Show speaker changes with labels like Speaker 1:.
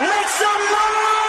Speaker 1: Make some noise!